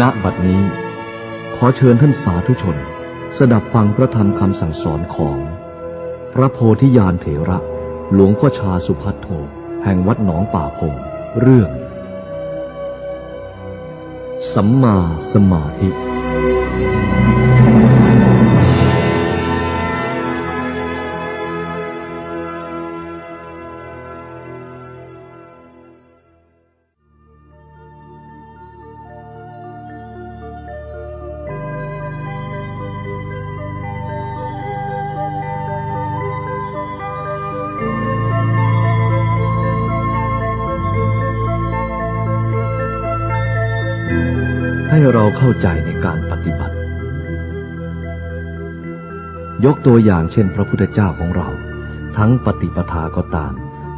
ณบัดนี้ ขอเชิญท่านสาธุชน สดับฟังพระธรรมคำสั่งสอนของ พระโพธิญาณเถระ หลวงพ่อชาสุพัทโทแห่งวัดหนองป่าพง เรื่อง สัมมาสมาธิ ยกตัวอย่างเช่นพระพุทธเจ้าของเรา ทั้งปฏิปทาก็ตาม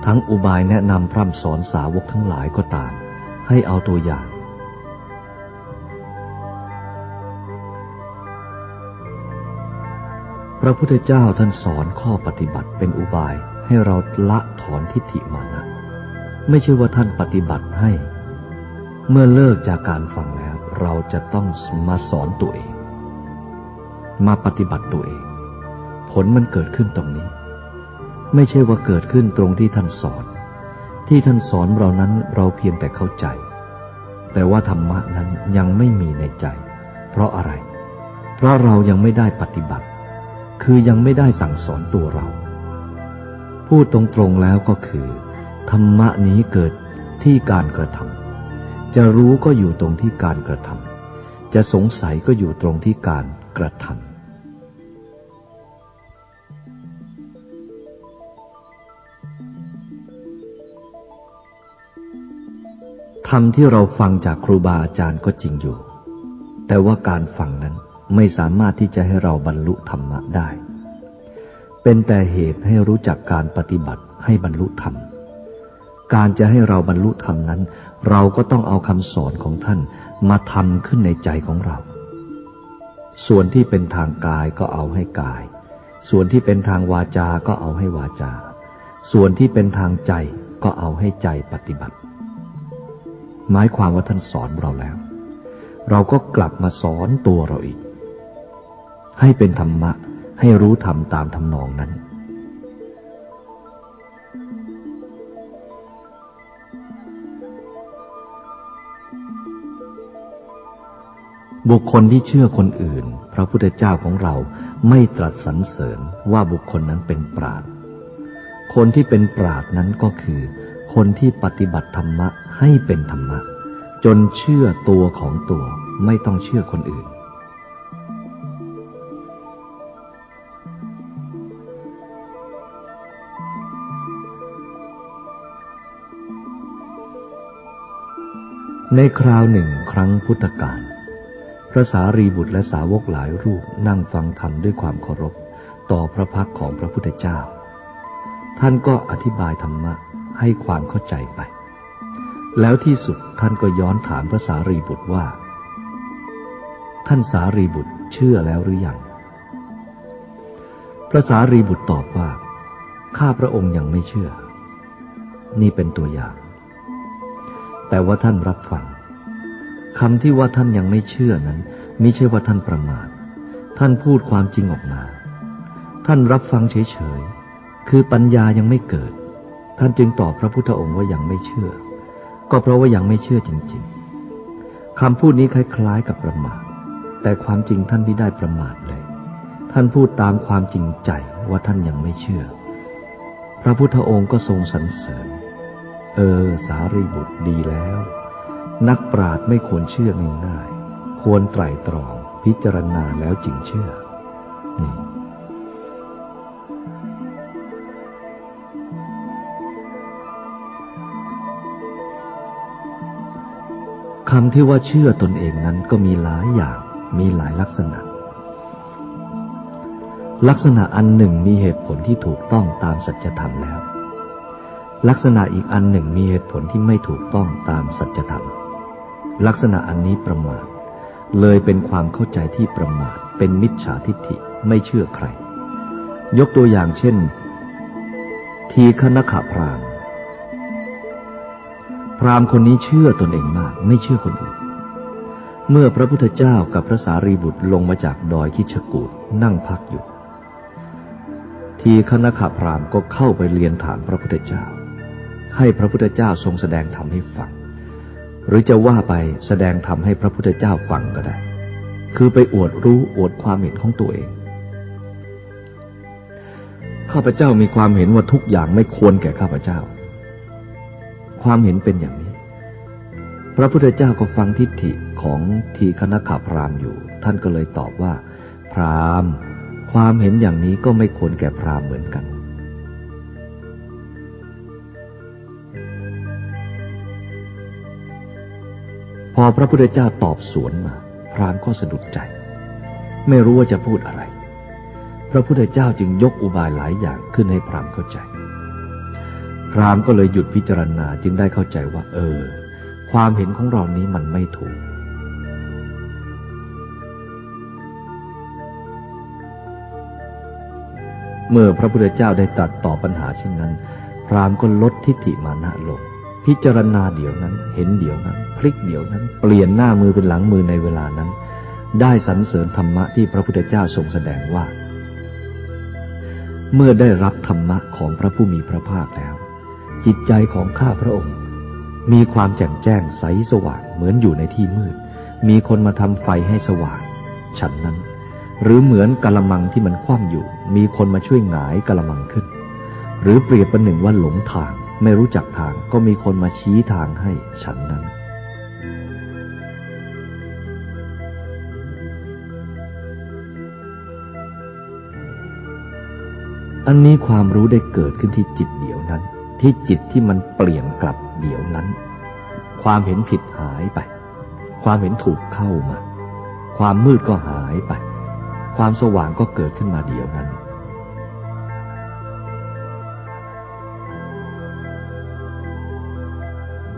ทั้งอุบายแนะนำพร่ำสอนสาวกทั้งหลายก็ตาม ให้เอาตัวอย่าง พระพุทธเจ้าท่านสอนข้อปฏิบัติเป็นอุบายให้เราละถอนทิฏฐิมานะไม่ใช่ว่าท่านปฏิบัติให้ เมื่อเลิกจากการฟังแล้ว เราจะต้องมาสอนตัวเอง มาปฏิบัติตัวเอง ผลมันเกิดขึ้นตรงนี้ ไม่ใช่ว่าเกิดขึ้นตรงที่ท่านสอน ที่ท่านสอนเรานั้นเราเพียงแต่เข้าใจ แต่ว่าธรรมะนั้นยังไม่มีในใจ เพราะอะไร เพราะเรายังไม่ได้ปฏิบัติ คือยังไม่ได้สั่งสอนตัวเรา พูดตรงๆแล้วก็คือ ธรรมะนี้เกิดที่การกระทำจะรู้ก็อยู่ตรงที่การกระทำจะสงสัยก็อยู่ตรงที่การกระทำ ธรรมที่เราฟังจากครูบาอาจารย์ก็จริงอยู่ แต่ว่าการฟังนั้นไม่สามารถที่จะให้เราบรรลุธรรมะได้ เป็นแต่เหตุให้รู้จักการปฏิบัติให้บรรลุธรรม การจะให้เราบรรลุธรรมนั้น เราก็ต้องเอาคำสอนของท่านมาทำขึ้นในใจของเรา ส่วนที่เป็นทางกายก็เอาให้กาย ส่วนที่เป็นทางวาจาก็เอาให้วาจา ส่วนที่เป็นทางใจก็เอาให้ใจปฏิบัติ หมายความว่าท่านสอนเราแล้ว เราก็กลับมาสอนตัวเราอีก ให้เป็นธรรมะให้รู้ธรรมตามทำนองนั้น บุคคลที่เชื่อคนอื่น พระพุทธเจ้าของเราไม่ตรัสสรรเสริญว่าบุคคลนั้นเป็นปราดคนที่เป็นปราดนั้นก็คือ คนที่ปฏิบัติธรรมะ ให้เป็นธรรมะ จนเชื่อตัวของตัวไม่ต้องเชื่อคนอื่น ในคราวหนึ่งครั้งพุทธกาลพระสารีบุตรและสาวกหลายรูปนั่งฟังธรรมด้วยความเคารพต่อพระพักของพระพุทธเจ้า ท่านก็อธิบายธรรมะให้ความเข้าใจไป แล้วที่สุดท่านก็ย้อนถามพระสารีบุตรว่า ท่านสารีบุตรเชื่อแล้วหรือยัง พระสารีบุตรตอบว่า ข้าพระองค์ยังไม่เชื่อ นี่เป็นตัวอย่าง แต่ว่าท่านรับฟังคำที่ว่าท่านยังไม่เชื่อนั้นมิใช่ว่าท่านประมาท ท่านพูดความจริงออกมา ท่านรับฟังเฉยๆ คือปัญญายังไม่เกิด ท่านจึงตอบพระพุทธองค์ว่ายังไม่เชื่อ ก็เพราะว่ายังไม่เชื่อจริง ๆคำพูดนี้คล้าย ๆ กับประมาท แต่ความจริงท่านไม่ได้ประมาทเลย ท่านพูดตามความจริงใจว่าท่านยังไม่เชื่อ พระพุทธองค์ก็ทรงสรรเสริญ เออ สารีบุตรดีแล้ว นักปราชญ์ไม่ควรเชื่อง่ายๆควรไตร่ตรองพิจารณาแล้วจึงเชื่อนี่ำที่ว่าเชื่อตนเองนั้นก็มีหลายอย่าง มีหลายลักษณะ ลักษณะอันหนึ่งมีเหตุผลที่ถูกต้องตามสัจธรรมแล้ว ลักษณะอีกอันหนึ่งมีเหตุผลที่ไม่ถูกต้องตามสัจธรรม ลักษณะอันนี้ประมาท เลยเป็นความเข้าใจที่ประมาท เป็นมิจฉาทิฏฐิ ไม่เชื่อใคร ยกตัวอย่างเช่น ทีฆนขะพราม รามคนนี้เชื่อตนเองมากไม่เชื่อคนอื่น เมื่อพระพุทธเจ้ากับพระสารีบุตรลงมาจากดอยคิชกูดนั่งพักอยู่ ทีคณะขับพรามก็เข้าไปเรียนถามพระพุทธเจ้า ให้พระพุทธเจ้าทรงแสดงธรรมให้ฟัง หรือจะว่าไปแสดงธรรมให้พระพุทธเจ้าฟังก็ได้ คือไปอวดรู้อวดความเห็นของตัวเองข้าพเจ้ามีความเห็นว่าทุกอย่างไม่ควรแก่ข้าพเจ้า ความเห็นเป็นอย่างนี้ พระพุทธเจ้าก็ฟังทิฏฐิของทีคณะขับพรามอยู่ ท่านก็เลยตอบว่า พรามความเห็นอย่างนี้ก็ไม่ควรแก่พรามเหมือนกันพอพระพุทธเจ้าตอบสวนมา พรามก็สะดุดใจ ไม่รู้ว่าจะพูดอะไร พระพุทธเจ้าจึงยกอุบายหลายอย่างขึ้นให้พรามเข้าใจ พรามก็เลยหยุดพิจารณาจึงได้เข้าใจว่า เออ ความเห็นของเรานี้มันไม่ถูก เมื่อพระพุทธเจ้าได้ตรัสตอบปัญหาเช่นนั้น พรามก็ลดทิฏฐิมานะลง พิจารณาเดี๋ยวนั้น เห็นเดี๋ยวนั้น พลิกเดี๋ยวนั้น เปลี่ยนหน้ามือเป็นหลังมือในเวลานั้น ได้สรรเสริญธรรมะที่พระพุทธเจ้าทรงแสดงว่าเมื่อได้รับธรรมะของพระผู้มีพระภาคแล้ว จิตใจของข้าพระองค์ มีความแจ่มแจ้งใสสว่างเหมือนอยู่ในที่มืด มีคนมาทำไฟให้สว่าง ฉันนั้น หรือเหมือนกะละมังที่มันคว่ำอยู่ มีคนมาช่วยหงายกะละมังขึ้น หรือเปรียบประหนึ่งว่าหลงทางไม่รู้จักทางก็มีคนมาชี้ทางให้ฉันนั้นอันนี้ความรู้ได้เกิดขึ้นที่จิตเดียวนั้น ที่จิตที่มันเปลี่ยนกลับเดี๋ยวนั้น ความเห็นผิดหายไป ความเห็นถูกเข้ามา ความมืดก็หายไป ความสว่างก็เกิดขึ้นมาเดี๋ยวนั้น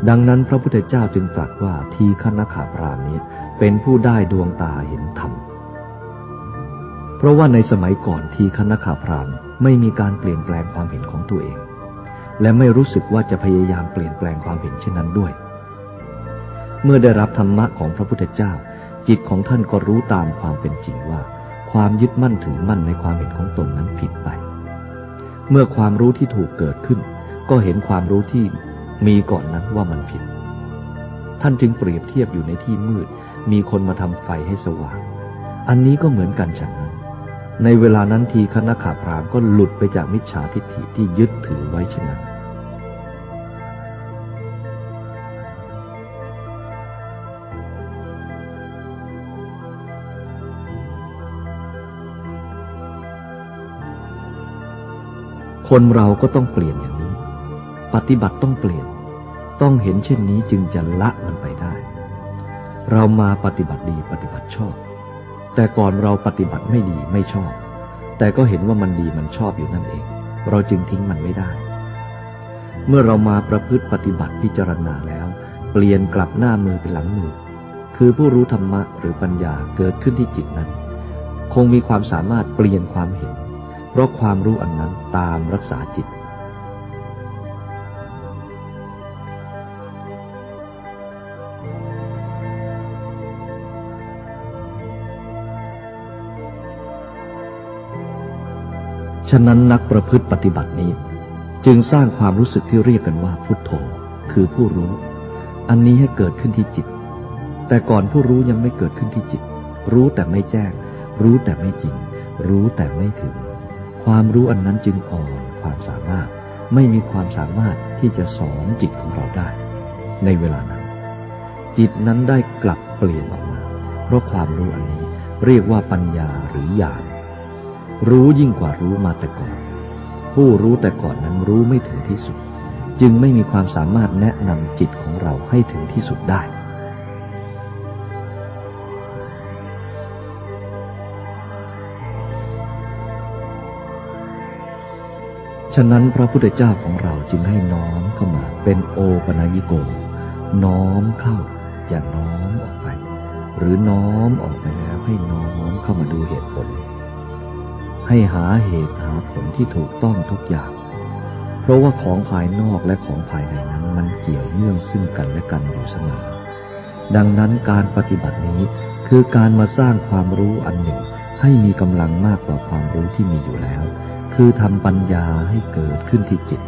ดังนั้นพระพุทธเจ้าจึงตรัสว่าทีฆนขาพรามนี้เป็นผู้ได้ดวงตาเห็นธรรม เพราะว่าในสมัยก่อนทีฆนขาพรามไม่มีการเปลี่ยนแปลงความเห็นของตัวเอง และไม่รู้สึกว่าจะพยายามเปลี่ยนแปลงความเห็นเช่นนั้นด้วย เมื่อได้รับธรรมะของพระพุทธเจ้า จิตของท่านก็รู้ตามความเป็นจริงว่า ความยึดมั่นถือมั่นในความเห็นของตนนั้นผิดไป เมื่อความรู้ที่ถูกเกิดขึ้น ก็เห็นความรู้ที่มีก่อนนั้นว่ามันผิด ท่านจึงเปรียบเทียบอยู่ในที่มืด มีคนมาทำไฟให้สว่าง อันนี้ก็เหมือนกันฉันน ในเวลานั้นทีคณะขาพรามก็หลุดไปจากมิจฉาทิฏฐิที่ยึดถือไว้เช่นนั้น คนเราก็ต้องเปลี่ยนอย่างนี้ ปฏิบัติต้องเปลี่ยน ต้องเห็นเช่นนี้จึงจะละมันไปได้ เรามาปฏิบัติดีปฏิบัติชอบ แต่ก่อนเราปฏิบัติไม่ดีไม่ชอบ แต่ก็เห็นว่ามันดีมันชอบอยู่นั่นเอง เราจึงทิ้งมันไม่ได้ เมื่อเรามาประพฤติปฏิบัติพิจารณาแล้ว เปลี่ยนกลับหน้ามือเป็นหลังมือ คือผู้รู้ธรรมะหรือปัญญาเกิดขึ้นที่จิตนั้น คงมีความสามารถเปลี่ยนความเห็น เพราะความรู้อันนั้นตามรักษาจิต ฉะนั้นนักประพฤติปฏิบัตินี้ จึงสร้างความรู้สึกที่เรียกกันว่าพุทโธ คือผู้รู้ อันนี้ให้เกิดขึ้นที่จิต แต่ก่อนผู้รู้ยังไม่เกิดขึ้นที่จิต รู้แต่ไม่แจ้ง รู้แต่ไม่จริง รู้แต่ไม่ถึง ความรู้อันนั้นจึงอ่อนความสามารถ ไม่มีความสามารถที่จะสอนจิตของเราได้ ในเวลานั้น จิตนั้นได้กลับเปลี่ยนออกมา เพราะความรู้อันนี้เรียกว่าปัญญาหรือญาณ รู้ยิ่งกว่ารู้มาแต่ก่อน ผู้รู้แต่ก่อนนั้นรู้ไม่ถึงที่สุด จึงไม่มีความสามารถแนะนำจิตของเราให้ถึงที่สุดได้ฉะนั้นพระพุทธเจ้าของเราจึงให้น้อมเข้ามาเป็นโอปนายิโก น้อมเข้าอย่าน้อมออกไป หรือน้อมออกไปแล้วให้น้อมเข้ามาดูเหตุผล ให้หาเหตุหาผลที่ถูกต้องทุกอย่าง เพราะว่าของภายนอกและของภายในนั้นมันเกี่ยวเนื่องซึ่งกันและกันอยู่เสมอ ดังนั้นการปฏิบัตินี้คือการมาสร้างความรู้อันหนึ่ง ให้มีกำลังมากกว่าความรู้ที่มีอยู่แล้ว คือทำปัญญาให้เกิดขึ้นที่จิต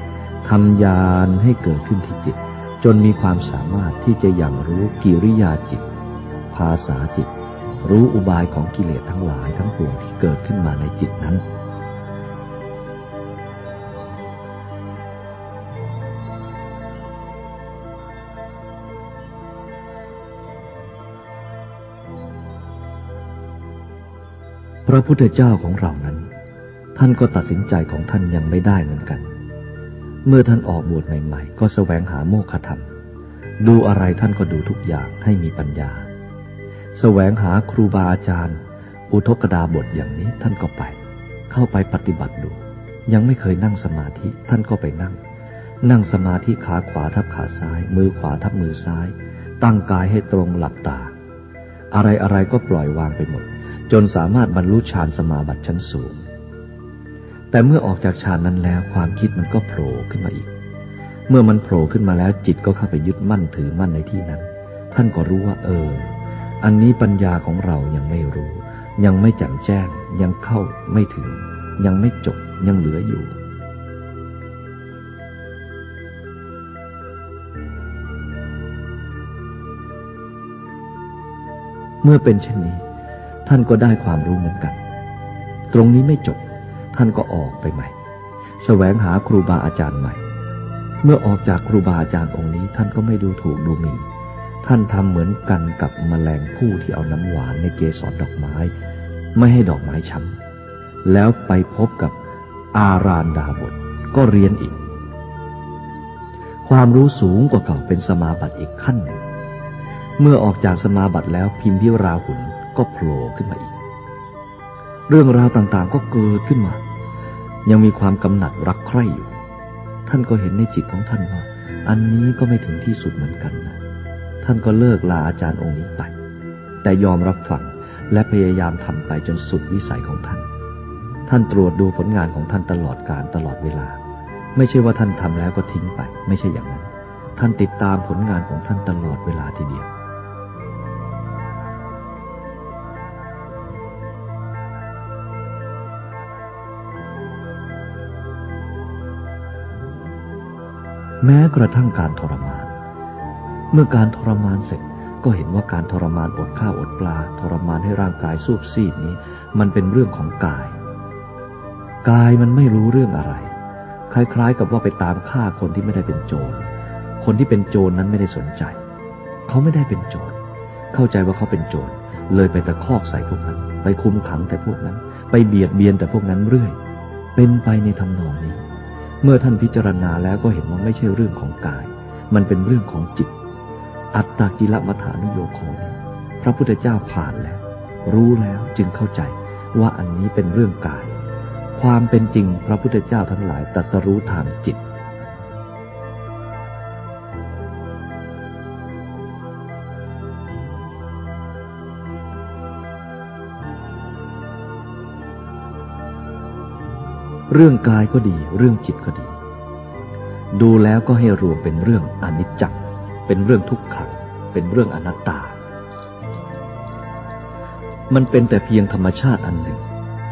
ทำญาณให้เกิดขึ้นที่จิต จนมีความสามารถที่จะยังรู้กิริยาจิต ภาษาจิต รู้อุบายของกิเลสทั้งหลายทั้งปวงที่เกิดขึ้นมาในจิตนั้น พระพุทธเจ้าของเรานั้น ท่านก็ตัดสินใจของท่านยังไม่ได้เหมือนกัน เมื่อท่านออกบวชใหม่ ๆ ก็แสวงหาโมฆะธรรม ดูอะไรท่านก็ดูทุกอย่างให้มีปัญญา แสวงหาครูบาอาจารย์ อุทกดาบทอย่างนี้ท่านก็ไป เข้าไปปฏิบัติดู ยังไม่เคยนั่งสมาธิท่านก็ไปนั่ง นั่งสมาธิขาขวาทับขาซ้าย มือขวาทับมือซ้าย ตั้งกายให้ตรงหลับตา อะไรอะไรก็ปล่อยวางไปหมด จนสามารถบรรลุฌานสมาบัติชั้นสูง แต่เมื่อออกจากฌานนั้นแล้วความคิดมันก็โผล่ขึ้นมาอีก เมื่อมันโผล่ขึ้นมาแล้วจิตก็เข้าไปยึดมั่นถือมั่นในที่นั้น ท่านก็รู้ว่าเออ อันนี้ปัญญาของเรายังไม่รู้ ยังไม่แจ่มแจ้ง ยังเข้าไม่ถึง ยังไม่จบยังเหลืออยู่ เมื่อเป็นเช่นนี้ ท่านก็ได้ความรู้เหมือนกัน ตรงนี้ไม่จบ ท่านก็ออกไปใหม่แสวงหาครูบาอาจารย์ใหม่ เมื่อออกจากครูบาอาจารย์องค์นี้ ท่านก็ไม่ดูถูกดูหมิ่น ท่านทำเหมือนกันกับมแมลงผู้ที่เอาน้ำหวานในเกสรดอกไม้ ไม่ให้ดอกไม้ช้ำแล้วไปพบกับอารานดาบทก็เรียนอีก ความรู้สูงกว่าเก่าเป็นสมาบัติอีกขั้นหนึ่ง เมื่อออกจากสมาบัติแล้วพิมพิราหุนก็โผล่ขึ้นมาอีก เรื่องราวต่างๆก็เกิดขึ้นมา ยังมีความกำหนัดรักใคร่อยู่ ท่านก็เห็นในจิตของท่านว่า อันนี้ก็ไม่ถึงที่สุดเหมือนกันนะ ท่านก็เลิกลาอาจารย์องค์นี้ไป แต่ยอมรับฟังและพยายามทำไปจนสุดวิสัยของท่าน ท่านตรวจดูผลงานของท่านตลอดการตลอดเวลา ไม่ใช่ว่าท่านทำแล้วก็ทิ้งไป ไม่ใช่อย่างนั้น ท่านติดตามผลงานของท่านตลอดเวลาทีเดียวแม้กระทั่งการทรมาน เมื่อการทรมานเสร็จก็เห็นว่าการทรมานอดข้าวอดปลา ทรมานให้ร่างกายสูบซีดนี้ มันเป็นเรื่องของกาย กายมันไม่รู้เรื่องอะไร คล้ายๆ กับว่าไปตามฆ่าคนที่ไม่ได้เป็นโจร คนที่เป็นโจรนั้นไม่ได้สนใจ เขาไม่ได้เป็นโจร เข้าใจว่าเขาเป็นโจร เลยไปตะคอกใส่พวกนั้น ไปคุมขังแต่พวกนั้น ไปเบียดเบียนแต่พวกนั้นเรื่อย เป็นไปในทำนองนี้ เมื่อท่านพิจารณาแล้วก็เห็นว่าไม่ใช่เรื่องของกาย มันเป็นเรื่องของจิต อัตตากิลมัฐานุโยโคนี้พระพุทธเจ้าผ่านแล้ว รู้แล้วจึงเข้าใจว่าอันนี้เป็นเรื่องกาย ความเป็นจริงพระพุทธเจ้าทั้งหลายตัสรู้ทางจิตเรื่องกายก็ดี เรื่องจิตก็ดี ดูแล้วก็ให้รวมเป็นเรื่องอนิจจ์ เป็นเรื่องทุกขัง เป็นเรื่องอนัตตา มันเป็นแต่เพียงธรรมชาติอันหนึ่ง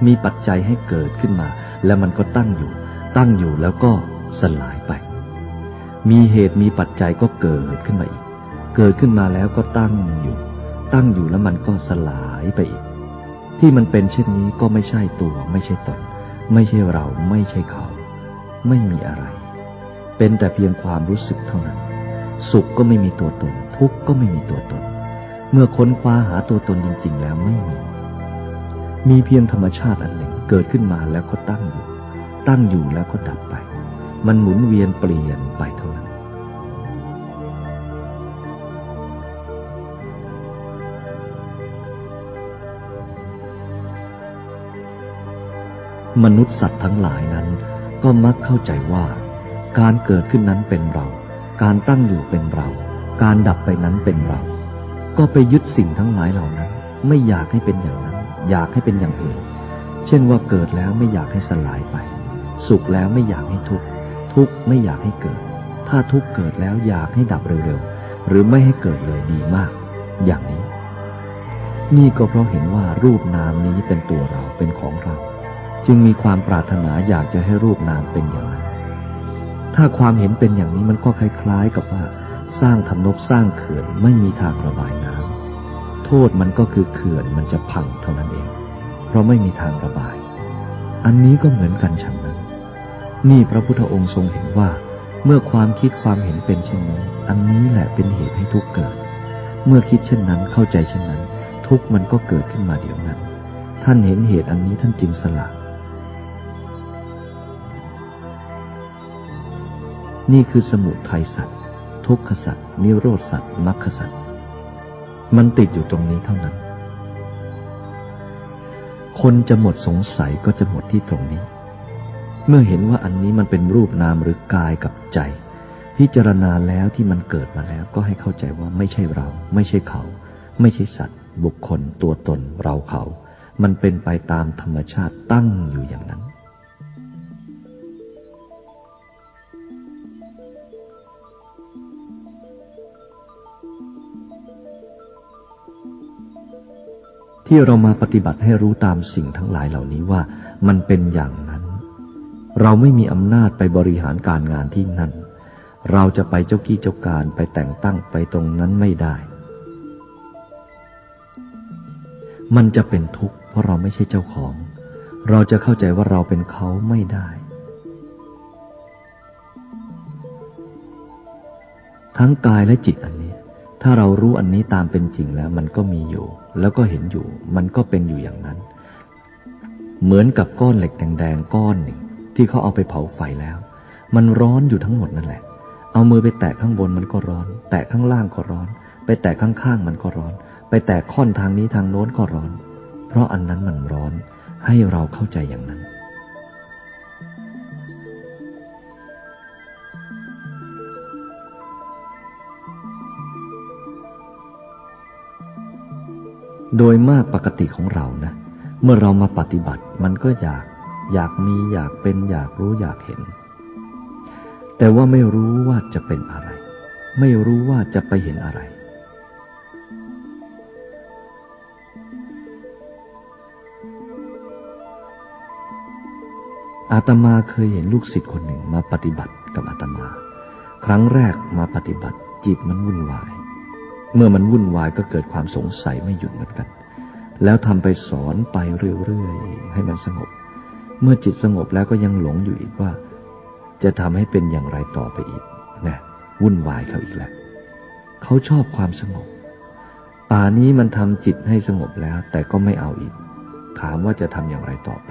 มีปัจจัยให้เกิดขึ้นมา แล้วมันก็ตั้งอยู่ ตั้งอยู่แล้วก็สลายไป มีเหตุมีปัจจัยก็เกิดขึ้นมาอีก เกิดขึ้นมาแล้วก็ตั้งอยู่ ตั้งอยู่แล้วมันก็สลายไปอีก ที่มันเป็นเช่นนี้ก็ไม่ใช่ตัวไม่ใช่ตน ไม่ใช่เราไม่ใช่เขา ไม่มีอะไร เป็นแต่เพียงความรู้สึกเท่านั้น สุขก็ไม่มีตัวตน ทุกข์ก็ไม่มีตัวตน เมื่อค้นคว้าหาตัวตนจริง ๆ แล้วไม่มี มีเพียงธรรมชาติอันหนึ่งเกิดขึ้นมาแล้วก็ตั้งอยู่ ตั้งอยู่แล้วก็ดับไป มันหมุนเวียนเปลี่ยนไปเท่านั้นมนุษย์สัตว์ทั้งหลายนั้น ก็มักเข้าใจว่า การเกิดขึ้นนั้นเป็นเรา การตั้งอยู่เป็นเรา การดับไปนั้นเป็นเรา ก็ไปยึดสิ่งทั้งหลายเหล่านั้น ไม่อยากให้เป็นอย่างนั้น อยากให้เป็นอย่างอื่น เช่นว่าเกิดแล้วไม่อยากให้สลายไป สุขแล้วไม่อยากให้ทุกข์ ทุกข์ไม่อยากให้เกิด ถ้าทุกข์เกิดแล้วอยากให้ดับเร็วๆ หรือไม่ให้เกิดเลยดีมาก อย่างนี้ นี่ก็เพราะเห็นว่ารูปนามนี้เป็นตัวเราเป็นของเรา จึงมีความปรารถนาอยากจะให้รูปนามเป็นอย่างนั้น ถ้าความเห็นเป็นอย่างนี้มันก็คล้ายๆ กับว่า สร้างทำนบสร้างเขื่อนไม่มีทางระบายน้ำโทษมันก็คือเขื่อนมันจะพังเท่านั้นเอง เพราะไม่มีทางระบาย อันนี้ก็เหมือนกันฉันนั้น นี่พระพุทธองค์ทรงเห็นว่า เมื่อความคิดความเห็นเป็นเช่นนี้ อันนี้แหละเป็นเหตุให้ทุกข์เกิด เมื่อคิดเช่นนั้นเข้าใจเช่นนั้น ทุกข์มันก็เกิดขึ้นมาเดี๋ยวนั้น ท่านเห็นเหตุอันนี้ท่านจึงสละ นี่คือสมุทัยสัตว์ทุกขสัตว์นิโรธสัตว์มรรคสัตว์มันติดอยู่ตรงนี้เท่านั้น คนจะหมดสงสัยก็จะหมดที่ตรงนี้ เมื่อเห็นว่าอันนี้มันเป็นรูปนามหรือกายกับใจ พิจารณาแล้วที่มันเกิดมาแล้วก็ให้เข้าใจว่าไม่ใช่เรา ไม่ใช่เขา ไม่ใช่สัตว์ บุคคลตัวตนเราเขา มันเป็นไปตามธรรมชาติตั้งอยู่อย่างนั้น ที่เรามาปฏิบัติให้รู้ตามสิ่งทั้งหลายเหล่านี้ว่ามันเป็นอย่างนั้น เราไม่มีอำนาจไปบริหารการงานที่นั่น เราจะไปเจ้ากี้เจ้าการไปแต่งตั้งไปตรงนั้นไม่ได้ มันจะเป็นทุกข์เพราะเราไม่ใช่เจ้าของ เราจะเข้าใจว่าเราเป็นเขาไม่ได้ ทั้งกายและจิตอันนี้ ถ้าเรารู้อันนี้ตามเป็นจริงแล้ว มันก็มีอยู่ แล้วก็เห็นอยู่ มันก็เป็นอยู่อย่างนั้น เหมือนกับก้อนเหล็กแดงๆก้อนหนึ่ง ที่เขาเอาไปเผาไฟแล้ว มันร้อนอยู่ทั้งหมดนั่นแหละ เอามือไปแตะข้างบนมันก็ร้อน แตะข้างล่างก็ร้อน ไปแตะข้างๆมันก็ร้อน ไปแตะค่อนทางนี้ทางโน้นก็ร้อน เพราะอันนั้นมันร้อน ให้เราเข้าใจอย่างนั้น โดยมากปกติของเรานะ เมื่อเรามาปฏิบัติมันก็อยากอยากมีอยากเป็นอยากรู้อยากเห็น แต่ว่าไม่รู้ว่าจะเป็นอะไร ไม่รู้ว่าจะไปเห็นอะไร อาตมาเคยเห็นลูกศิษย์คนหนึ่งมาปฏิบัติกับอาตมา ครั้งแรกมาปฏิบัติจิตมันวุ่นวาย เมื่อมันวุ่นวายก็เกิดความสงสัยไม่หยุดเหมือนกัน แล้วทำไปสอนไปเรื่อยๆให้มันสงบ เมื่อจิตสงบแล้วก็ยังหลงอยู่อีกว่า จะทำให้เป็นอย่างไรต่อไปอีกนะวุ่นวายเขาอีกแล้วเขาชอบความสงบป่านี้มันทำจิตให้สงบแล้ว แต่ก็ไม่เอาอีก ถามว่าจะทำอย่างไรต่อไป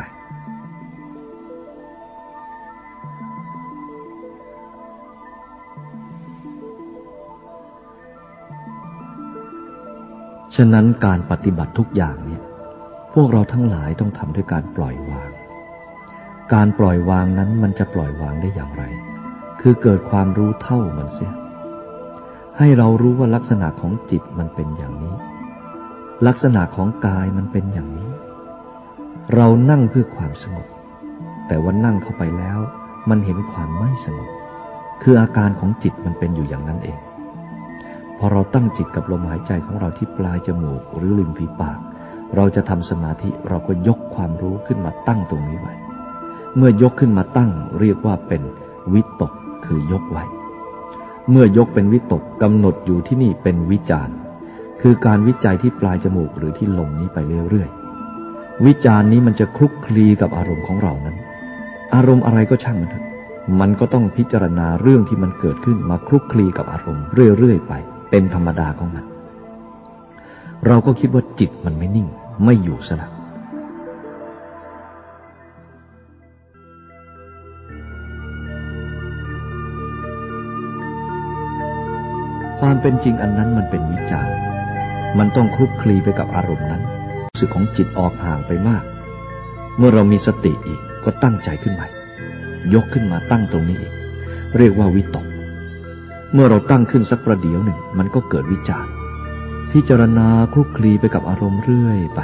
ฉะนั้นการปฏิบัติทุกอย่างเนี่ย พวกเราทั้งหลายต้องทำด้วยการปล่อยวาง การปล่อยวางนั้นมันจะปล่อยวางได้อย่างไร คือเกิดความรู้เท่ามันเสีย ให้เรารู้ว่าลักษณะของจิตมันเป็นอย่างนี้ ลักษณะของกายมันเป็นอย่างนี้ เรานั่งเพื่อความสงบ แต่ว่านั่งเข้าไปแล้ว มันเห็นความไม่สงบ คืออาการของจิตมันเป็นอยู่อย่างนั้นเอง พอเราตั้งจิตกับลมหายใจของเราที่ปลายจมูกหรือริมฝีปาก เราจะทำสมาธิเราก็ยกความรู้ขึ้นมาตั้งตรงนี้ไว้ เมื่อยกขึ้นมาตั้งเรียกว่าเป็นวิตกคือยกไว้ เมื่อยกเป็นวิตกกำหนดอยู่ที่นี่เป็นวิจารณ์ คือการวิจัยที่ปลายจมูกหรือที่ลมนี้ไปเรื่อยๆวิจารณ์นี้มันจะคลุกคลีกับอารมณ์ของเรานั้น อารมณ์อะไรก็ช่างมันเถอะมันก็ต้องพิจารณาเรื่องที่มันเกิดขึ้นมาคลุกคลีกับอารมณ์เรื่อยๆไป เป็นธรรมดาของมัน เราก็คิดว่าจิตมันไม่นิ่ง ไม่อยู่สลักความเป็นจริงอันนั้นมันเป็นวิจารมันต้องคลุกคลีไปกับอารมณ์นั้นรู้สึกของจิตออกห่างไปมาก เมื่อเรามีสติอีกก็ตั้งใจขึ้นใหม่ ยกขึ้นมาตั้งตรงนี้อีก เรียกว่าวิตก เมื่อเราตั้งขึ้นสักประเดี๋ยวหนึ่ง มันก็เกิดวิจารพิจารณาคลุกคลีไปกับอารมณ์เรื่อยไป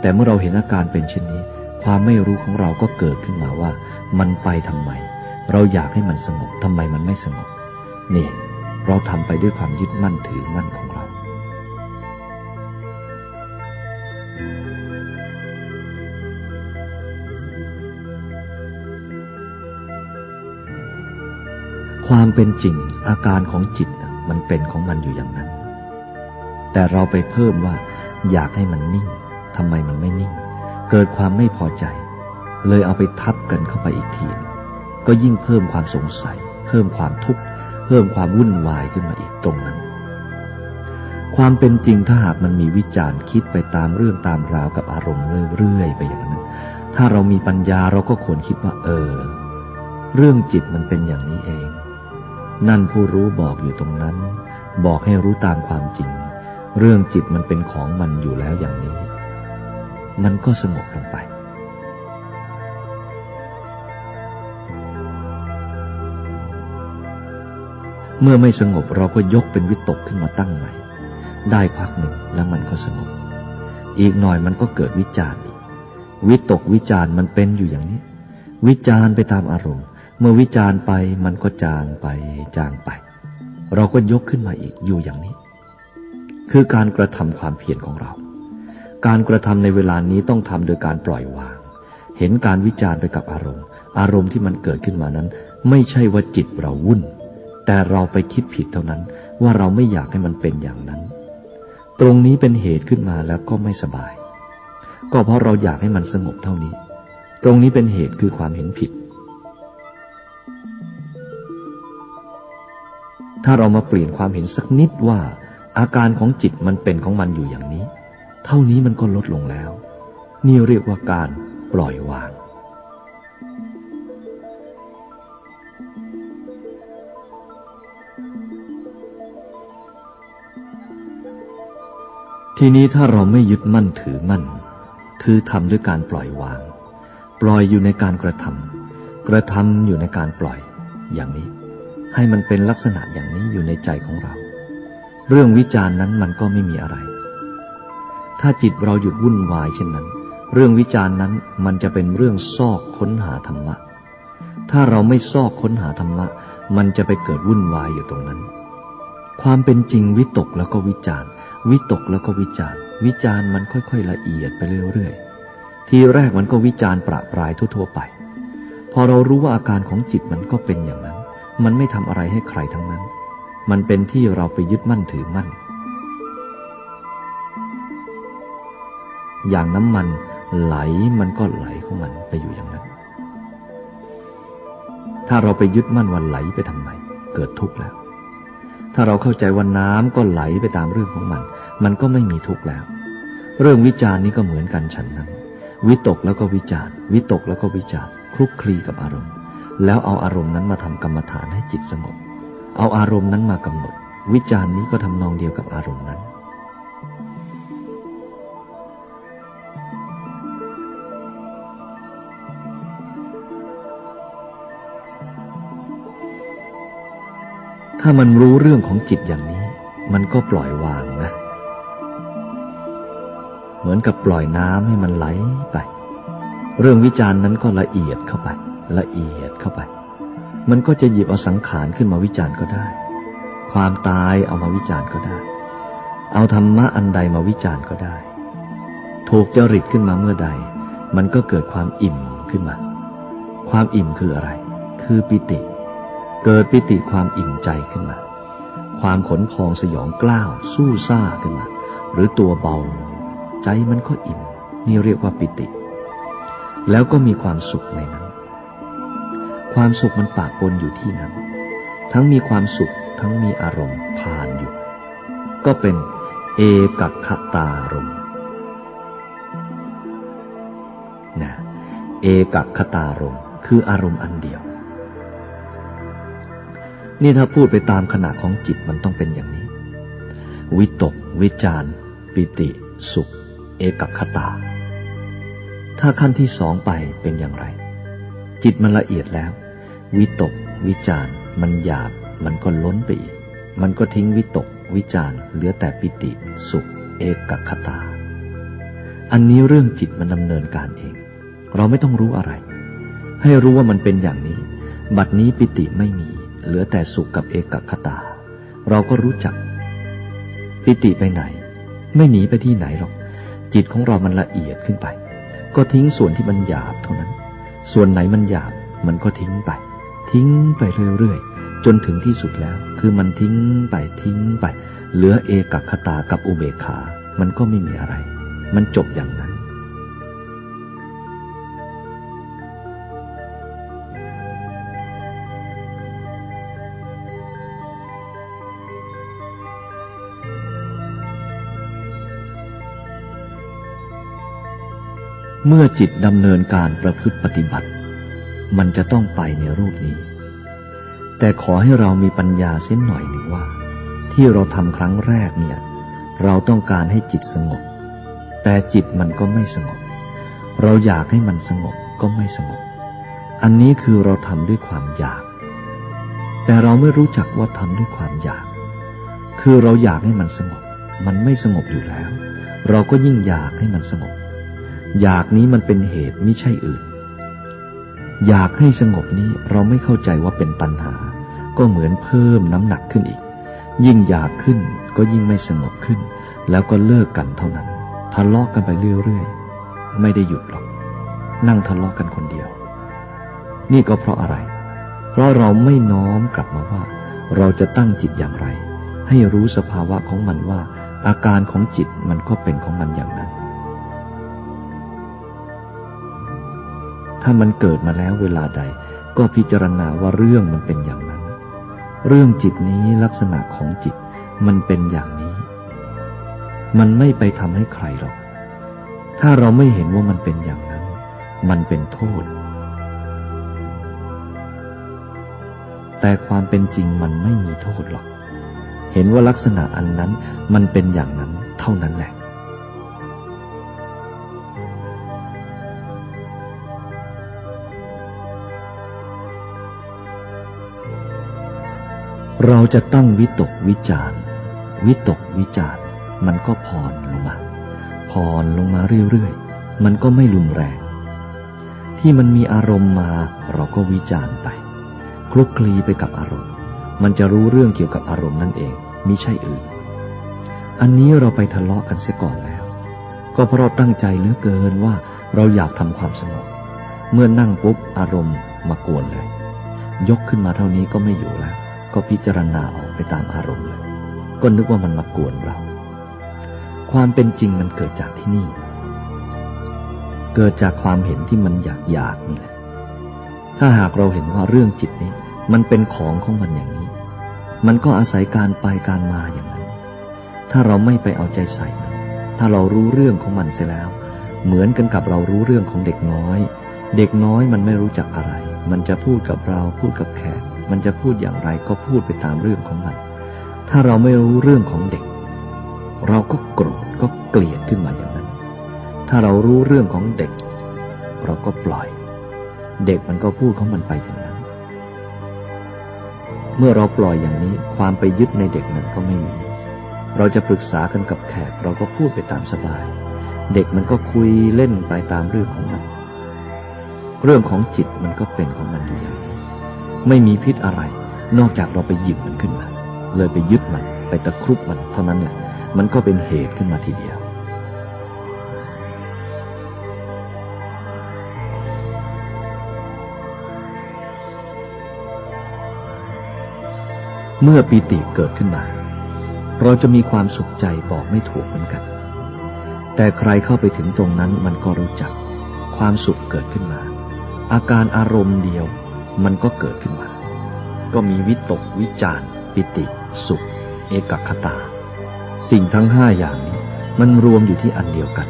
แต่เมื่อเราเห็นอาการเป็นเช่นนี้ ความไม่รู้ของเราก็เกิดขึ้นมาว่า มันไปทำไม เราอยากให้มันสงบทำไมมันไม่สงบ นี่ เราทำไปด้วยความยึดมั่นถือมั่นของ เป็นจริงอาการของจิตมันเป็นของมันอยู่อย่างนั้น แต่เราไปเพิ่มว่า อยากให้มันนิ่งทำไมมันไม่นิ่ง เกิดความไม่พอใจ เลยเอาไปทับกันเข้าไปอีกที ก็ยิ่งเพิ่มความสงสัย เพิ่มความทุกข์เพิ่มความวุ่นวายขึ้นมาอีกตรงนั้น ความเป็นจริงถ้าหากมันมีวิจารณ์คิดไปตามเรื่องตามราวกับอารมณ์เรื่อยๆไปอย่างนั้น ถ้าเรามีปัญญาเราก็ควรคิดว่า เออ เรื่องจิตมันเป็นอย่างนี้เอง นั่นผู้รู้บอกอยู่ตรงนั้น บอกให้รู้ตามความจริง เรื่องจิตมันเป็นของมันอยู่แล้วอย่างนี้ มันก็สงบลงไป เมื่อไม่สงบเราก็ยกเป็นวิตกขึ้นมาตั้งใหม่ ได้พักหนึ่งแล้วมันก็สงบ อีกหน่อยมันก็เกิดวิจารณ์วิตกวิจารณ์มันเป็นอยู่อย่างนี้ วิจารณ์ไปตามอารมณ์ เมื่อวิจารณ์ไปมันก็จางไปจางไป เราก็ยกขึ้นมาอีกอยู่อย่างนี้ คือการกระทำความเพียรของเรา การกระทำในเวลานี้ต้องทำโดยการปล่อยวาง เห็นการวิจารณ์ไปกับอารมณ์ อารมณ์ที่มันเกิดขึ้นมานั้น ไม่ใช่ว่าจิตเราวุ่น แต่เราไปคิดผิดเท่านั้นว่าเราไม่อยากให้มันเป็นอย่างนั้น ตรงนี้เป็นเหตุขึ้นมาแล้วก็ไม่สบาย ก็เพราะเราอยากให้มันสงบเท่านี้ ตรงนี้เป็นเหตุคือความเห็นผิด ถ้าเรามาเปลี่ยนความเห็นสักนิดว่า อาการของจิตมันเป็นของมันอยู่อย่างนี้ เท่านี้มันก็ลดลงแล้ว นี่เรียกว่าการปล่อยวาง ทีนี้ถ้าเราไม่ยึดมั่นถือมั่นคือทำด้วยการปล่อยวาง ปล่อยอยู่ในการกระทำกระทำอยู่ในการปล่อยอย่างนี้ ให้มันเป็นลักษณะอย่างนี้อยู่ในใจของเรา เรื่องวิจารณ์นั้นมันก็ไม่มีอะไร ถ้าจิตเราหยุดวุ่นวายเช่นนั้น เรื่องวิจารณ์นั้นมันจะเป็นเรื่องซอกค้นหาธรรมะ ถ้าเราไม่ซอกค้นหาธรรมะ มันจะไปเกิดวุ่นวายอยู่ตรงนั้น ความเป็นจริงวิตกแล้วก็วิจารณ์ วิตกแล้วก็วิจารวิจารมันค่อยๆ ละเอียดไปเรื่อยๆ ทีแรกมันก็วิจารประปรายทั่วๆไป พอเรารู้ว่าอาการของจิตมันก็เป็นอย่างนั้น มันไม่ทำอะไรให้ใครทั้งนั้น มันเป็นที่เราไปยึดมั่นถือมั่น อย่างน้ำมันไหลมันก็ไหลของมันไปอยู่อย่างนั้น ถ้าเราไปยึดมั่นวันไหลไปทำไม เกิดทุกข์แล้ว ถ้าเราเข้าใจว่าน้ำก็ไหลไปตามเรื่องของมัน มันก็ไม่มีทุกข์แล้ว เรื่องวิจารณ์นี้ก็เหมือนกันฉันนั้น วิตกแล้วก็วิจารณ์ วิตกแล้วก็วิจารณ์คลุกคลีกับอารมณ์ แล้วเอาอารมณ์นั้นมาทำกรรมฐานให้จิตสงบ เอาอารมณ์นั้นมากำหนด วิจารณ์นี้ก็ทำนองเดียวกับอารมณ์นั้น ถ้ามันรู้เรื่องของจิตอย่างนี้ มันก็ปล่อยวางนะ เหมือนกับปล่อยน้ำให้มันไหลไป เรื่องวิจารณ์นั้นก็ละเอียดเข้าไป ละเอียดเข้าไป มันก็จะหยิบเอาสังขารขึ้นมาวิจารณ์ก็ได้ ความตายเอามาวิจารณ์ก็ได้ เอาธรรมะอันใดมาวิจารณ์ก็ได้ ถูกจริตขึ้นมาเมื่อใด มันก็เกิดความอิ่มขึ้นมา ความอิ่มคืออะไร คือปิติ เกิดปิติความอิ่มใจขึ้นมา ความขนพองสยองกล้าว สู้ซ่าขึ้นมา หรือตัวเบา ใจมันก็อิ่ม นี่เรียกว่าปิติ แล้วก็มีความสุขในนั้น ความสุขมันปากปนอยู่ที่นั้น ทั้งมีความสุขทั้งมีอารมณ์ผ่านอยู่ ก็เป็นเอกัคตารมนะเอกัคตารมคืออารมณ์อันเดียว นี่ถ้าพูดไปตามขณะของจิตมันต้องเป็นอย่างนี้ วิตก วิจารปิติ สุข เอกคตา ถ้าขั้นที่สองไปเป็นอย่างไร จิตมันละเอียดแล้ว วิตก วิจารมันหยาบ มันก็ล้นไปอีก มันก็ทิ้งวิตก วิจารเหลือแต่ปิติ สุข เอกคตา อันนี้เรื่องจิตมันดำเนินการเอง เราไม่ต้องรู้อะไร ให้รู้ว่ามันเป็นอย่างนี้ บัดนี้ปิติไม่มี เหลือแต่สุขกับเอกคตา เราก็รู้จัก ปิติไปไหน ไม่หนีไปที่ไหนหรอก จิตของเรามันละเอียดขึ้นไป ก็ทิ้งส่วนที่มันหยาบเท่านั้น ส่วนไหนมันหยาบมันก็ทิ้งไป ทิ้งไปเรื่อยๆ จนถึงที่สุดแล้ว คือมันทิ้งไปทิ้งไป เหลือเอกคตากับอุเบกขา มันก็ไม่มีอะไร มันจบอย่างนั้น เมื่อจิตดำเนินการประพฤติปฏิบัติ มันจะต้องไปในรูปนี้ แต่ขอให้เรามีปัญญาเส้นหน่อยหนึ่งว่า ที่เราทำครั้งแรกเนี่ย เราต้องการให้จิตสงบ แต่จิตมันก็ไม่สงบ เราอยากให้มันสงบก็ไม่สงบ อันนี้คือเราทำด้วยความอยาก แต่เราไม่รู้จักว่าทำด้วยความอยาก คือเราอยากให้มันสงบ มันไม่สงบอยู่แล้ว เราก็ยิ่งอยากให้มันสงบ อยากนี้มันเป็นเหตุไม่ใช่อื่น อยากให้สงบนี้เราไม่เข้าใจว่าเป็นตัณหา ก็เหมือนเพิ่มน้ำหนักขึ้นอีก ยิ่งอยากขึ้นก็ยิ่งไม่สงบขึ้น แล้วก็เลิกกันเท่านั้น ทะเลาะกกันไปเรื่อยๆ ไม่ได้หยุดหรอก นั่งทะเลาะกกันคนเดียว นี่ก็เพราะอะไร เพราะเราไม่น้อมกลับมาว่า เราจะตั้งจิตอย่างไร ให้รู้สภาวะของมันว่า อาการของจิตมันก็เป็นของมันอย่างนั้น ถ้ามันเกิดมาแล้วเวลาใด ก็พิจารณาว่าเรื่องมันเป็นอย่างนั้น เรื่องจิตนี้ลักษณะของจิตมันเป็นอย่างนี้ มันไม่ไปทำให้ใครหรอก ถ้าเราไม่เห็นว่ามันเป็นอย่างนั้น มันเป็นโทษ แต่ความเป็นจริงมันไม่มีโทษหรอก เห็นว่าลักษณะอันนั้นมันเป็นอย่างนั้นเท่านั้นแหละ เราจะตั้งวิตกวิจารวิตกวิจารมันก็ผ่อนลงมาผ่อนลงมาเรื่อยๆ มันก็ไม่รุนแรง ที่มันมีอารมณ์มาเราก็วิจารไป คลุกคลีไปกับอารมณ์ มันจะรู้เรื่องเกี่ยวกับอารมณ์นั่นเองมิใช่อื่น อันนี้เราไปทะเลาะกันเสียก่อนแล้ว ก็เพราะเราตั้งใจเหลือเกินว่าเราอยากทำความสงบเมื่อนั่งปุ๊บอารมณ์มากวนเลย ยกขึ้นมาเท่านี้ก็ไม่อยู่แล้ว ก็พิจารณาออกไปตามอารมณ์เลย ก็นึกว่ามันมากวนเรา ความเป็นจริงมันเกิดจากที่นี่ เกิดจากความเห็นที่มันอยากอยากนี่แหละ ถ้าหากเราเห็นว่าเรื่องจิตนี้ มันเป็นของของมันอย่างนี้ มันก็อาศัยการไปการมาอย่างนั้น ถ้าเราไม่ไปเอาใจใส่มัน ถ้าเรารู้เรื่องของมันเสียแล้ว เหมือนกันกับเรารู้เรื่องของเด็กน้อย เด็กน้อยมันไม่รู้จักอะไร มันจะพูดกับเราพูดกับแขก มันจะพูดอย่างไรก็พูดไปตามเรื่องของมัน ถ้าเราไม่รู้เรื่องของเด็ก เราก็โกรธก็เกลียดขึ้นมาอย่างนั้น ถ้าเรารู้เรื่องของเด็ก เราก็ปล่อย เด็กมันก็พูดของมันไปอย่างนั้น เมื่อเราปล่อยอย่างนี้ความไปยึดในเด็กนั้นก็ไม่มี เราจะปรึกษากันกับแขก เราก็พูดไปตามสบาย เด็กมันก็คุยเล่นไปตามเรื่องของมัน เรื่องของจิตมันก็เป็นของมันอยู่อย่าง ไม่มีพิษอะไร นอกจากเราไปหยิบมันขึ้นมา เลยไปยึดมัน ไปตะครุบมัน เท่านั้นแหละ มันก็เป็นเหตุขึ้นมาทีเดียว เมื่อปีติเกิดขึ้นมา เราจะมีความสุขใจบอกไม่ถูกเหมือนกัน แต่ใครเข้าไปถึงตรงนั้นมันก็รู้จัก ความสุขเกิดขึ้นมา อาการอารมณ์เดียว มันก็เกิดขึ้นมา ก็มีวิตกวิจารปิติ สุข เอกคตา สิ่งทั้งห้าอย่างนี้ มันรวมอยู่ที่อันเดียวกัน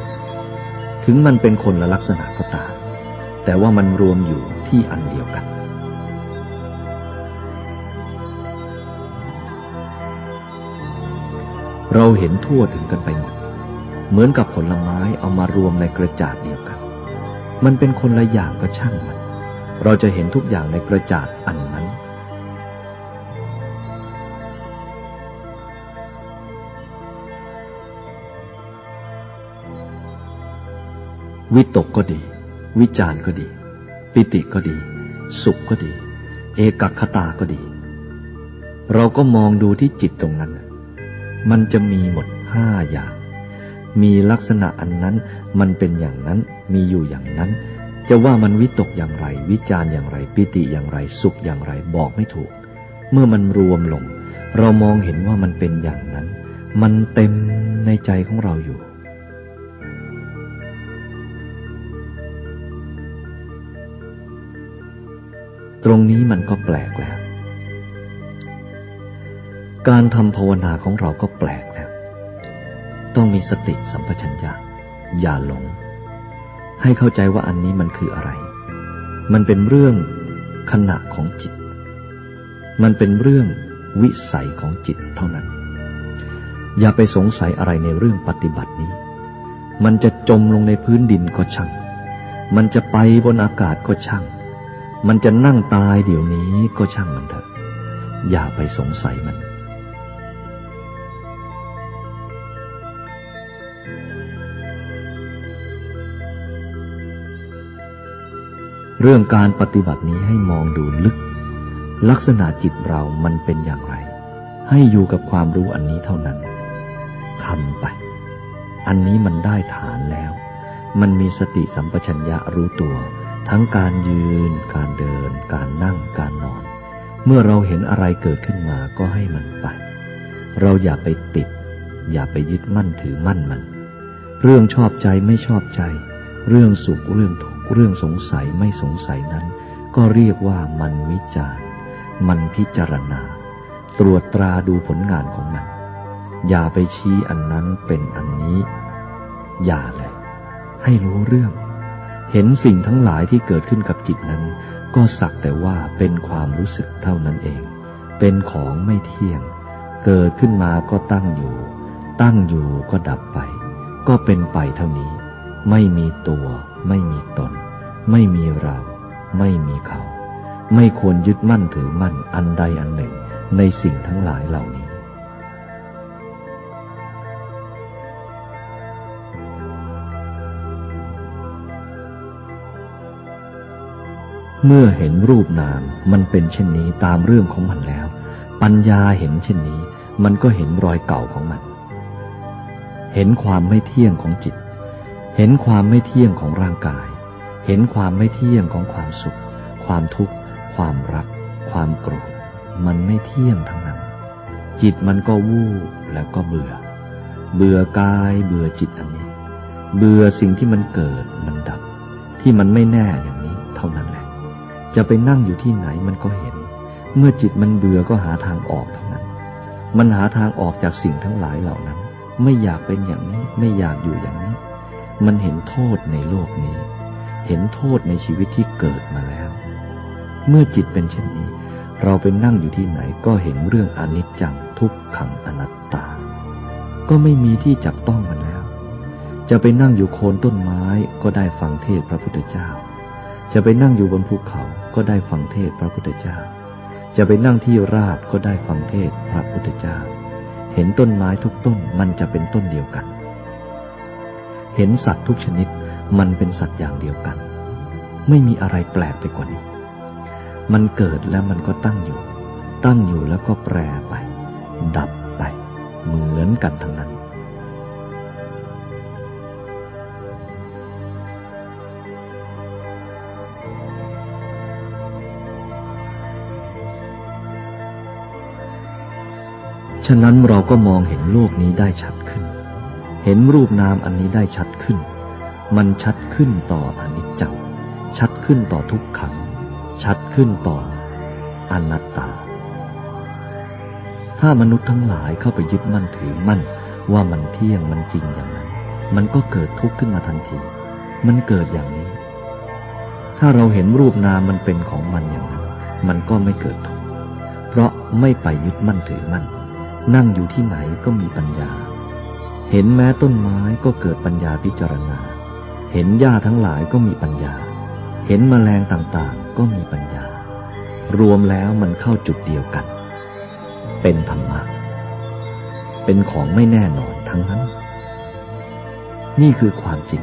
ถึงมันเป็นคนละลักษณะก็ตาม แต่ว่ามันรวมอยู่ที่อันเดียวกันเราเห็นทั่วถึงกันไปหมด เหมือนกับผลไม้เอามารวมในกระจาดเดียวกัน มันเป็นคนละอย่างก็ช่างมัน เราจะเห็นทุกอย่างในกระจาดอันนั้น วิตกก็ดี วิจารก็ดี ปิติก็ดี สุขก็ดี เอกคตาก็ดี เราก็มองดูที่จิตตรงนั้น มันจะมีหมดห้าอย่างมีลักษณะอันนั้น มันเป็นอย่างนั้น มีอยู่อย่างนั้น จะว่ามันวิตกอย่างไร วิจารอย่างไร ปิติอย่างไร สุขอย่างไรบอกไม่ถูก เมื่อมันรวมลง เรามองเห็นว่ามันเป็นอย่างนั้น มันเต็มในใจของเราอยู่ ตรงนี้มันก็แปลกแล้ว การทำภาวนาของเราก็แปลกแล้ว ต้องมีสติสัมปชัญญะอย่าหลง ให้เข้าใจว่าอันนี้มันคืออะไร มันเป็นเรื่องขณะของจิต มันเป็นเรื่องวิสัยของจิตเท่านั้น อย่าไปสงสัยอะไรในเรื่องปฏิบัตินี้ มันจะจมลงในพื้นดินก็ช่าง มันจะไปบนอากาศก็ช่าง มันจะนั่งตายเดี๋ยวนี้ก็ช่างมันเถอะ อย่าไปสงสัยมัน เรื่องการปฏิบัตินี้ให้มองดูลึก ลักษณะจิตเรามันเป็นอย่างไร ให้อยู่กับความรู้อันนี้เท่านั้นทำไป อันนี้มันได้ฐานแล้ว มันมีสติสัมปชัญญะรู้ตัว ทั้งการยืน การเดิน การนั่งการนอน เมื่อเราเห็นอะไรเกิดขึ้นมาก็ให้มันไป เราอย่าไปติด อย่าไปยึดมั่นถือมั่นมัน เรื่องชอบใจไม่ชอบใจ เรื่องสุขเรื่องทุกข์ เรื่องสงสัยไม่สงสัยนั้น ก็เรียกว่ามันวิจารณ์มันพิจารณา ตรวจตราดูผลงานของมัน อย่าไปชี้อันนั้นเป็นอันนี้ อย่าเลย ให้รู้เรื่อง เห็นสิ่งทั้งหลายที่เกิดขึ้นกับจิตนั้น ก็สักแต่ว่าเป็นความรู้สึกเท่านั้นเอง เป็นของไม่เที่ยง เกิดขึ้นมาก็ตั้งอยู่ ตั้งอยู่ก็ดับไป ก็เป็นไปเท่านี้ ไม่มีตัว ไม่มีตน ไม่มีเรา ไม่มีเขา ไม่ควรยึดมั่นถือมั่นอันใดอันหนึ่งในสิ่งทั้งหลายเหล่านี้ เมื่อเห็นรูปนามมันเป็นเช่นนี้ตามเรื่องของมันแล้ว ปัญญาเห็นเช่นนี้ มันก็เห็นรอยเก่าของมัน เห็นความไม่เที่ยงของจิต เห็นความไม่เที่ยงของร่างกาย เห็นความไม่เที่ยงของความสุข ความทุกข์ ความรัก ความโกรธ มันไม่เที่ยงทั้งนั้น จิตมันก็วูบแล้วก็เบื่อ เบื่อกาย เบื่อจิตอันนี้ เบื่อสิ่งที่มันเกิด มันดับ ที่มันไม่แน่อย่างนี้ เท่านั้นแหละ จะไปนั่งอยู่ที่ไหนมันก็เห็น เมื่อจิตมันเบื่อก็หาทางออกเท่านั้น มันหาทางออกจากสิ่งทั้งหลายเหล่านั้น ไม่อยากเป็นอย่างนี้ ไม่อยากอยู่อย่างนี้ มันเห็นโทษในโลกนี้ เห็นโทษในชีวิตที่เกิดมาแล้ว เมื่อจิตเป็นเช่นนี้ เราไปนั่งอยู่ที่ไหนก็เห็นเรื่องอนิจจังทุกขังอนัตตา ก็ไม่มีที่จับต้องมันแล้ว จะไปนั่งอยู่โคนต้นไม้ก็ได้ฟังเทศพระพุทธเจ้า จะไปนั่งอยู่บนภูเขาก็ได้ฟังเทศพระพุทธเจ้า จะไปนั่งที่ราบก็ได้ฟังเทศพระพุทธเจ้า เห็นต้นไม้ทุกต้นมันจะเป็นต้นเดียวกัน เห็นสัตว์ทุกชนิด มันเป็นสัตว์อย่างเดียวกัน ไม่มีอะไรแปลกไปกว่านี้ มันเกิดแล้วมันก็ตั้งอยู่ ตั้งอยู่แล้วก็แปรไป ดับไป เหมือนกันทั้งนั้น ฉะนั้นเราก็มองเห็นโลกนี้ได้ชัดขึ้น เห็นรูปนามอันนี้ได้ชัดขึ้น มันชัดขึ้นต่ออนิจจังชัดขึ้นต่อทุกขัง ชัดขึ้นต่ออนัตตา ถ้ามนุษย์ทั้งหลายเข้าไปยึดมั่นถือมั่นว่ามันเที่ยงมันจริงอย่างนั้น มันก็เกิดทุกข์ขึ้นมาทันที มันเกิดอย่างนี้ ถ้าเราเห็นรูปนามมันเป็นของมันอย่างนั้น มันก็ไม่เกิดทุกข์ เพราะไม่ไปยึดมั่นถือมั่น นั่งอยู่ที่ไหนก็มีปัญญา เห็นแม้ต้นไม้ก็เกิดปัญญาพิจารณา เห็นหญ้าทั้งหลายก็มีปัญญา เห็นแมลงต่างๆก็มีปัญญา รวมแล้วมันเข้าจุดเดียวกัน เป็นธรรมะ เป็นของไม่แน่นอนทั้งนั้น นี่คือความจริง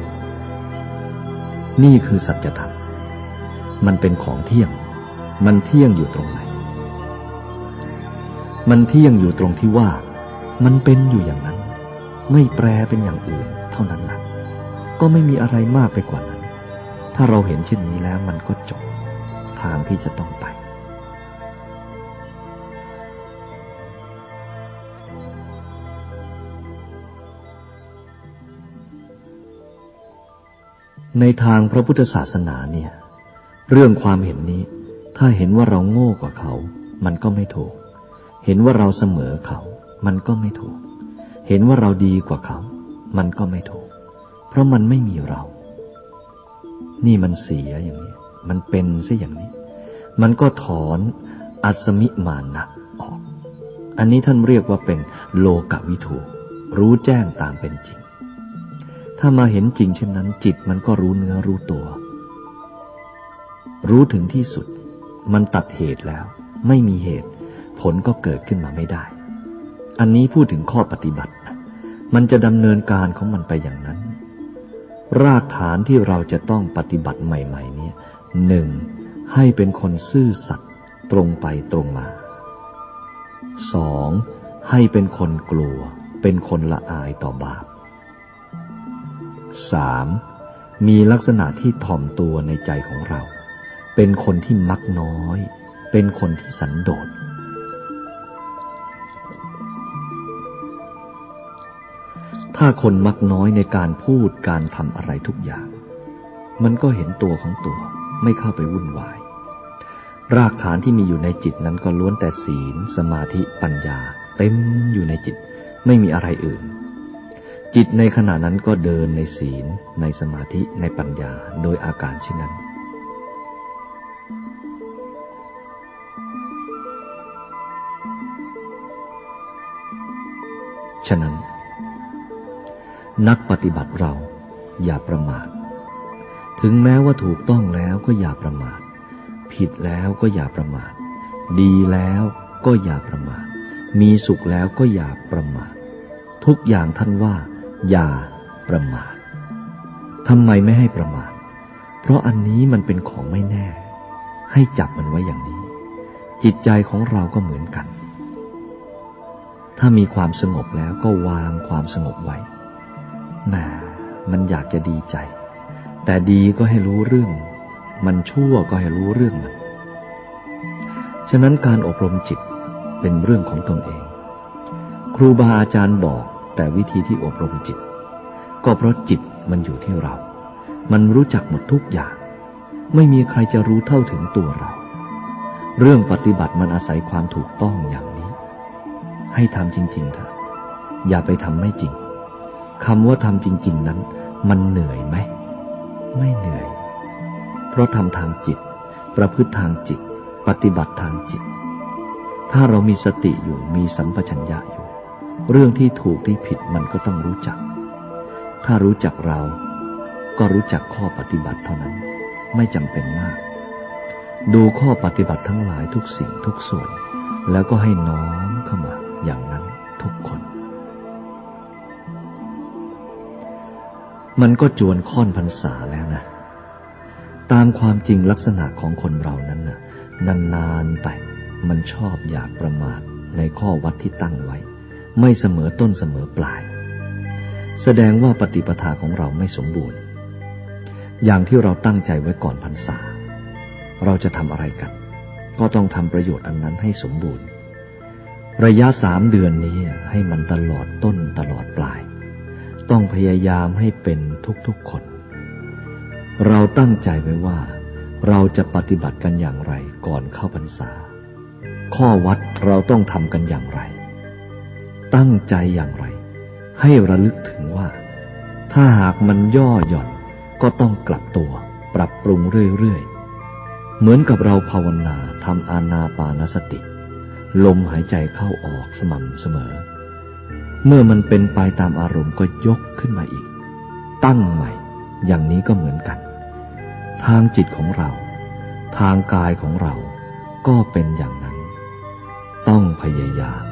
นี่คือสัจธรรม มันเป็นของเที่ยง มันเที่ยงอยู่ตรงไหน มันเที่ยงอยู่ตรงที่ว่า มันเป็นอยู่อย่างนั้น ไม่แปรเป็นอย่างอื่นเท่านั้นแหละ ก็ไม่มีอะไรมากไปกว่านั้น ถ้าเราเห็นเช่นนี้แล้วมันก็จบทางที่จะต้องไป ในทางพระพุทธศาสนาเนี่ย เรื่องความเห็นนี้ ถ้าเห็นว่าเราโง่กว่าเขา มันก็ไม่ถูก เห็นว่าเราเสมอเขา มันก็ไม่ถูก เห็นว่าเราดีกว่าเขา มันก็ไม่ถูก เพราะมันไม่มีเรา นี่มันเสียอย่างนี้ มันเป็นซะอย่างนี้ มันก็ถอนอัศมิมานะออก อันนี้ท่านเรียกว่าเป็นโลกวิถูรู้แจ้งตามเป็นจริง ถ้ามาเห็นจริงเช่นนั้น จิตมันก็รู้เนื้อรู้ตัว รู้ถึงที่สุด มันตัดเหตุแล้ว ไม่มีเหตุ ผลก็เกิดขึ้นมาไม่ได้ อันนี้พูดถึงข้อปฏิบัติ มันจะดำเนินการของมันไปอย่างนั้น รากฐานที่เราจะต้องปฏิบัติใหม่ๆนี้หนึ่งให้เป็นคนซื่อสัตย์ตรงไปตรงมาสองให้เป็นคนกลัว เป็นคนละอายต่อบาปสามมีลักษณะที่ถ่อมตัวในใจของเรา เป็นคนที่มักน้อย เป็นคนที่สันโดษ ถ้าคนมักน้อยในการพูดการทำอะไรทุกอย่าง มันก็เห็นตัวของตัวไม่เข้าไปวุ่นวาย รากฐานที่มีอยู่ในจิตนั้นก็ล้วนแต่ศีล สมาธิปัญญา เต็มอยู่ในจิต ไม่มีอะไรอื่น จิตในขณะนั้นก็เดินในศีล ในสมาธิในปัญญาโดยอาการเช่นนั้น นักปฏิบัติเราอย่าประมาท ถึงแม้ว่าถูกต้องแล้วก็อย่าประมาท ผิดแล้วก็อย่าประมาท ดีแล้วก็อย่าประมาท มีสุขแล้วก็อย่าประมาท ทุกอย่างท่านว่า อย่าประมาททำไมไม่ให้ประมาท เพราะอันนี้มันเป็นของไม่แน่ ให้จับมันไว้อย่างนี้ จิตใจของเราก็เหมือนกัน ถ้ามีความสงบแล้วก็วางความสงบไว้ แหมมันอยากจะดีใจ แต่ดีก็ให้รู้เรื่อง มันชั่วก็ให้รู้เรื่องมันฉะนั้นการอบรมจิตเป็นเรื่องของตนเอง ครูบาอาจารย์บอกแต่วิธีที่อบรมจิต ก็เพราะจิตมันอยู่ที่เรา มันรู้จักหมดทุกอย่าง ไม่มีใครจะรู้เท่าถึงตัวเรา เรื่องปฏิบัติมันอาศัยความถูกต้องอย่างนี้ ให้ทำจริง ๆเถอะอย่าไปทำไม่จริง คำว่าทำจริง ๆ นั้น มันเหนื่อยไหม ไม่เหนื่อย เพราะทำทางจิต ประพฤติทางจิต ปฏิบัติทางจิต ถ้าเรามีสติอยู่มีสัมปชัญญะอยู่ เรื่องที่ถูกที่ผิดมันก็ต้องรู้จัก ถ้ารู้จักเรา ก็รู้จักข้อปฏิบัติเท่านั้น ไม่จำเป็นมาก ดูข้อปฏิบัติทั้งหลายทุกสิ่งทุกส่วน แล้วก็ให้น้อมเข้ามาอย่างนั้นทุกคน มันก็จวนค่อนพรรษาแล้วนะ ตามความจริงลักษณะของคนเรานั้นน่ะนานๆไป มันชอบอยากประมาทในข้อวัดที่ตั้งไว้ ไม่เสมอต้นเสมอปลาย แสดงว่าปฏิปทาของเราไม่สมบูรณ์ อย่างที่เราตั้งใจไว้ก่อนพรรษา เราจะทำอะไรกัน ก็ต้องทำประโยชน์อันนั้นให้สมบูรณ์ ระยะสามเดือนนี้ให้มันตลอดต้นตลอดปลาย ต้องพยายามให้เป็นทุกๆคน เราตั้งใจไว้ว่า เราจะปฏิบัติกันอย่างไรก่อนเข้าพรรษา ข้อวัดเราต้องทำกันอย่างไร ตั้งใจอย่างไร ให้ระลึกถึงว่า ถ้าหากมันย่อหย่อนก็ต้องกลับตัว ปรับปรุงเรื่อยๆ เหมือนกับเราภาวนาทำอานาปานสติ ลมหายใจเข้าออกสม่ำเสมอ เมื่อมันเป็นไปตามอารมณ์ก็ยกขึ้นมาอีก ตั้งใหม่ อย่างนี้ก็เหมือนกัน ทางจิตของเรา ทางกายของเราก็เป็นอย่างนั้น ต้องพยายาม